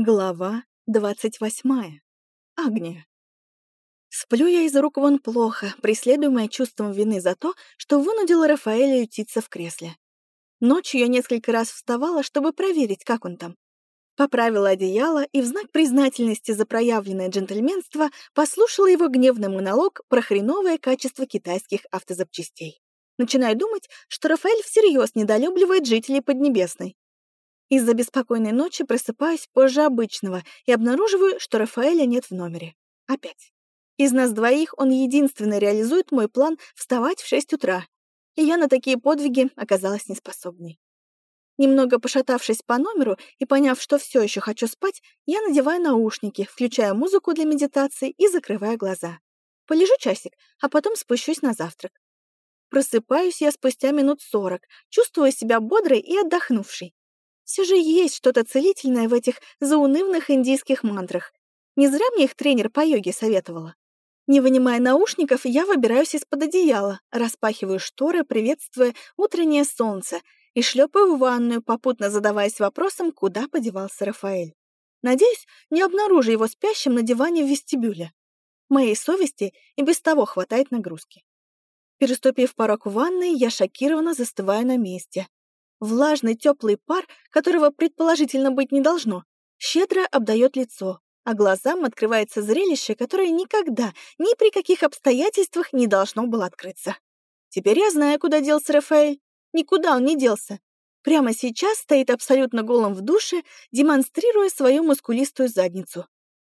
Глава двадцать восьмая. Агния. Сплю я из рук вон плохо, преследуемая чувством вины за то, что вынудила Рафаэля ютиться в кресле. Ночью я несколько раз вставала, чтобы проверить, как он там. Поправила одеяло и в знак признательности за проявленное джентльменство послушала его гневный монолог про хреновое качество китайских автозапчастей. Начинаю думать, что Рафаэль всерьез недолюбливает жителей Поднебесной, из-за беспокойной ночи просыпаюсь позже обычного и обнаруживаю, что Рафаэля нет в номере. Опять. Из нас двоих он единственно реализует мой план вставать в 6 утра, и я на такие подвиги оказалась неспособной. Немного пошатавшись по номеру и поняв, что все еще хочу спать, я надеваю наушники, включаю музыку для медитации и закрываю глаза. Полежу часик, а потом спущусь на завтрак. Просыпаюсь я спустя минут сорок, чувствуя себя бодрой и отдохнувшей. Все же есть что-то целительное в этих заунывных индийских мантрах. Не зря мне их тренер по йоге советовала. Не вынимая наушников, я выбираюсь из-под одеяла, распахиваю шторы, приветствуя утреннее солнце, и шлепаю в ванную, попутно задаваясь вопросом, куда подевался Рафаэль. Надеюсь, не обнаружу его спящим на диване в вестибюле. Моей совести и без того хватает нагрузки. Переступив порог ванной, я шокированно застываю на месте. Влажный теплый пар, которого предположительно быть не должно, щедро обдает лицо, а глазам открывается зрелище, которое никогда, ни при каких обстоятельствах не должно было открыться. Теперь я знаю, куда делся Рафаэль. Никуда он не делся. Прямо сейчас стоит абсолютно голым в душе, демонстрируя свою мускулистую задницу.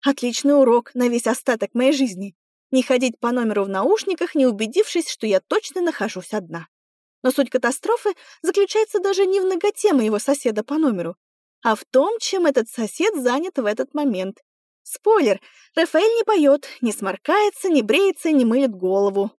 Отличный урок на весь остаток моей жизни. Не ходить по номеру в наушниках, не убедившись, что я точно нахожусь одна. Но суть катастрофы заключается даже не в ноготе моего соседа по номеру, а в том, чем этот сосед занят в этот момент. Спойлер, Рафаэль не поет, не сморкается, не бреется, не мылит голову.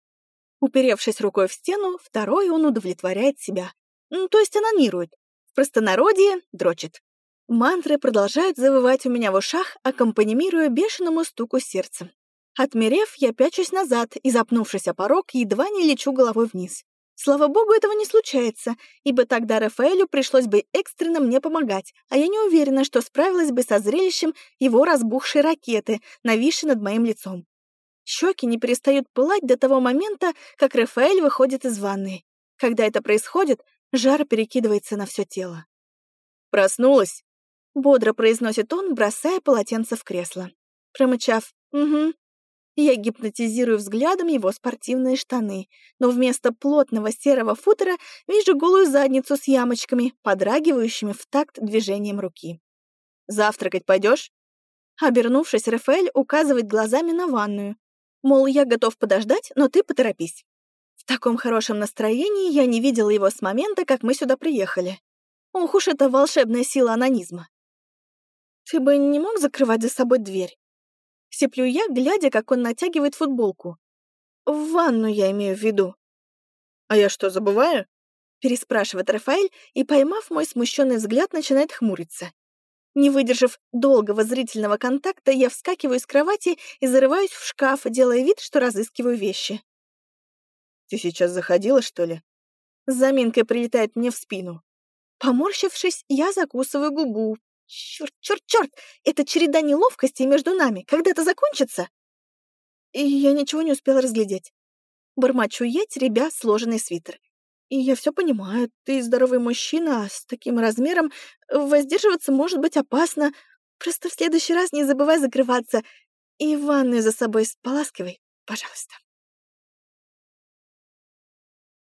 Уперевшись рукой в стену, второй он удовлетворяет себя. Ну, то есть анонирует. В простонародье дрочит. Мантры продолжают завывать у меня в ушах, аккомпанимируя бешеному стуку сердца. Отмерев, я пячусь назад и, запнувшись о порог, едва не лечу головой вниз. Слава богу, этого не случается, ибо тогда Рафаэлю пришлось бы экстренно мне помогать, а я не уверена, что справилась бы со зрелищем его разбухшей ракеты, нависшей над моим лицом. Щеки не перестают пылать до того момента, как Рафаэль выходит из ванны. Когда это происходит, жар перекидывается на все тело. «Проснулась?» — бодро произносит он, бросая полотенце в кресло. Промычав «Угу», я гипнотизирую взглядом его спортивные штаны, но вместо плотного серого футера вижу голую задницу с ямочками, подрагивающими в такт движением руки. «Завтракать пойдешь?» Обернувшись, Рафаэль указывает глазами на ванную. Мол, я готов подождать, но ты поторопись. В таком хорошем настроении я не видела его с момента, как мы сюда приехали. Ох уж это волшебная сила анонизма. Ты бы не мог закрывать за собой дверь? Сеплю я, глядя, как он натягивает футболку. В ванну я имею в виду. «А я что, забываю?» переспрашивает Рафаэль и, поймав мой смущенный взгляд, начинает хмуриться. Не выдержав долгого зрительного контакта, я вскакиваю с кровати и зарываюсь в шкаф, делая вид, что разыскиваю вещи. «Ты сейчас заходила, что ли?» С заминкой прилетает мне в спину. Поморщившись, я закусываю губу, Черт, черт, черт! Это череда неловкостей между нами. Когда это закончится? И я ничего не успела разглядеть. Бормочу я, теребя сложенный свитер. И я все понимаю, ты здоровый мужчина, а с таким размером воздерживаться может быть опасно. Просто в следующий раз не забывай закрываться и ванную за собой споласкивай, пожалуйста.